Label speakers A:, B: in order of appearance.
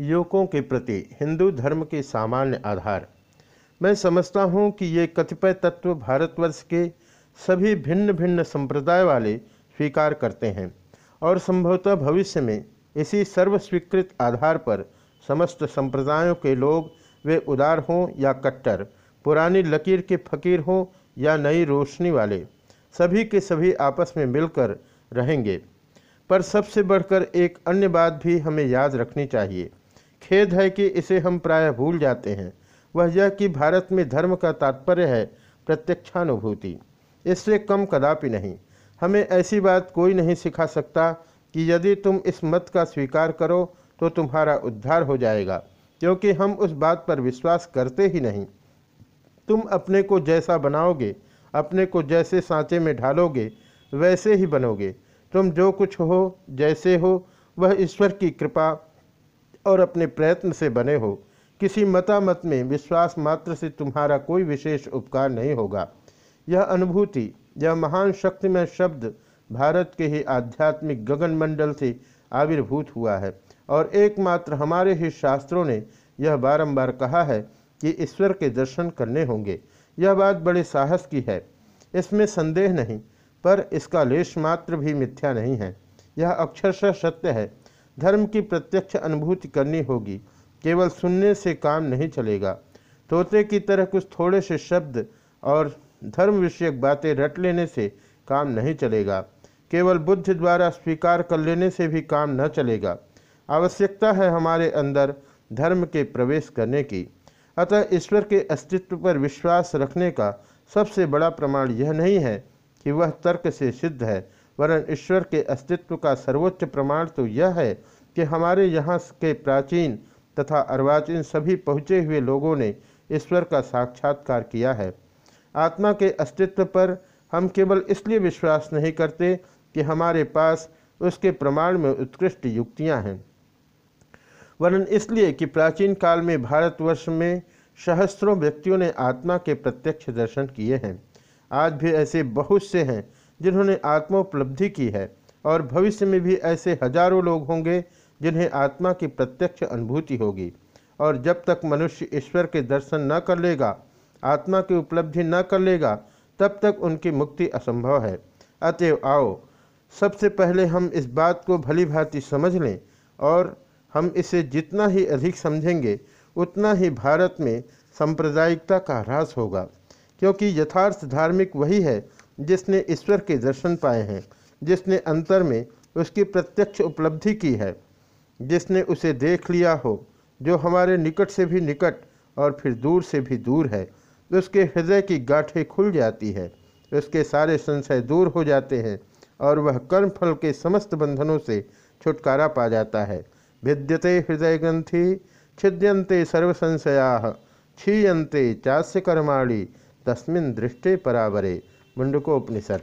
A: युवकों के प्रति हिंदू धर्म के सामान्य आधार। मैं समझता हूँ कि ये कतिपय तत्व भारतवर्ष के सभी भिन्न भिन्न संप्रदाय वाले स्वीकार करते हैं और संभवतः भविष्य में इसी सर्वस्वीकृत आधार पर समस्त संप्रदायों के लोग वे उदार हों या कट्टर, पुरानी लकीर के फकीर हों या नई रोशनी वाले, सभी के सभी आपस में मिलकर रहेंगे। पर सबसे बढ़कर एक अन्य बात भी हमें याद रखनी चाहिए। खेद है कि इसे हम प्रायः भूल जाते हैं। वह यह कि भारत में धर्म का तात्पर्य है प्रत्यक्षानुभूति। इससे कम कदापि नहीं। हमें ऐसी बात कोई नहीं सिखा सकता कि यदि तुम इस मत का स्वीकार करो तो तुम्हारा उद्धार हो जाएगा, क्योंकि हम उस बात पर विश्वास करते ही नहीं। तुम अपने को जैसा बनाओगे, अपने को जैसे सांचे में ढालोगे, वैसे ही बनोगे। तुम जो कुछ हो, जैसे हो, वह ईश्वर की कृपा और अपने प्रयत्न से बने हो। किसी मतामत में विश्वास मात्र से तुम्हारा कोई विशेष उपकार नहीं होगा। यह अनुभूति, यह महान शक्तिमय शब्द भारत के ही आध्यात्मिक गगन मंडल से आविर्भूत हुआ है। और एकमात्र हमारे ही शास्त्रों ने यह बारंबार कहा है कि ईश्वर के दर्शन करने होंगे। यह बात बड़े साहस की है। इसमें संदेह नहीं, पर इसका लेश मात्र भी मिथ्या नहीं है। यह अक्षरशः सत्य है। धर्म की प्रत्यक्ष अनुभूति करनी होगी, केवल सुनने से काम नहीं चलेगा। तोते की तरह कुछ थोड़े से शब्द और धर्म विषयक बातें रट लेने से काम नहीं चलेगा। केवल बुद्धि द्वारा स्वीकार कर लेने से भी काम न चलेगा। आवश्यकता है हमारे अंदर धर्म के प्रवेश करने की। अतः ईश्वर के अस्तित्व पर विश्वास रखने का सबसे बड़ा प्रमाण यह नहीं है कि वह तर्क से सिद्ध है। वरन ईश्वर के अस्तित्व का सर्वोच्च प्रमाण तो यह है कि हमारे यहाँ के प्राचीन तथा अर्वाचीन सभी पहुँचे हुए लोगों ने ईश्वर का साक्षात्कार किया है। आत्मा के अस्तित्व पर हम केवल इसलिए विश्वास नहीं करते कि हमारे पास उसके प्रमाण में उत्कृष्ट युक्तियाँ हैं। वरन इसलिए कि प्राचीन काल में भारतवर्ष में सहस्त्रों व्यक्तियों ने आत्मा के प्रत्यक्ष दर्शन किए हैं। आज भी ऐसे बहुत से हैं जिन्होंने आत्मोपलब्धि की है, और भविष्य में भी ऐसे हज़ारों लोग होंगे जिन्हें आत्मा की प्रत्यक्ष अनुभूति होगी। और जब तक मनुष्य ईश्वर के दर्शन न कर लेगा, आत्मा की उपलब्धि न कर लेगा, तब तक उनकी मुक्ति असंभव है। अतएव आओ, सबसे पहले हम इस बात को भली भांति समझ लें, और हम इसे जितना ही अधिक समझेंगे, उतना ही भारत में सांप्रदायिकता का ह्रास होगा। क्योंकि यथार्थ धार्मिक वही है जिसने ईश्वर के दर्शन पाए हैं, जिसने अंतर में उसकी प्रत्यक्ष उपलब्धि की है, जिसने उसे देख लिया हो, जो हमारे निकट से भी निकट और फिर दूर से भी दूर है, उसके हृदय की गाठें खुल जाती है, उसके सारे संशय दूर हो जाते हैं और वह कर्म फल के समस्त बंधनों से छुटकारा पा जाता है। भिद्यते हृदय ग्रंथि छिद्यंते सर्वसंशया क्षीयते चास्य कर्माणी तस्मिन दृष्टे परावरे। मुंडकोपनिषद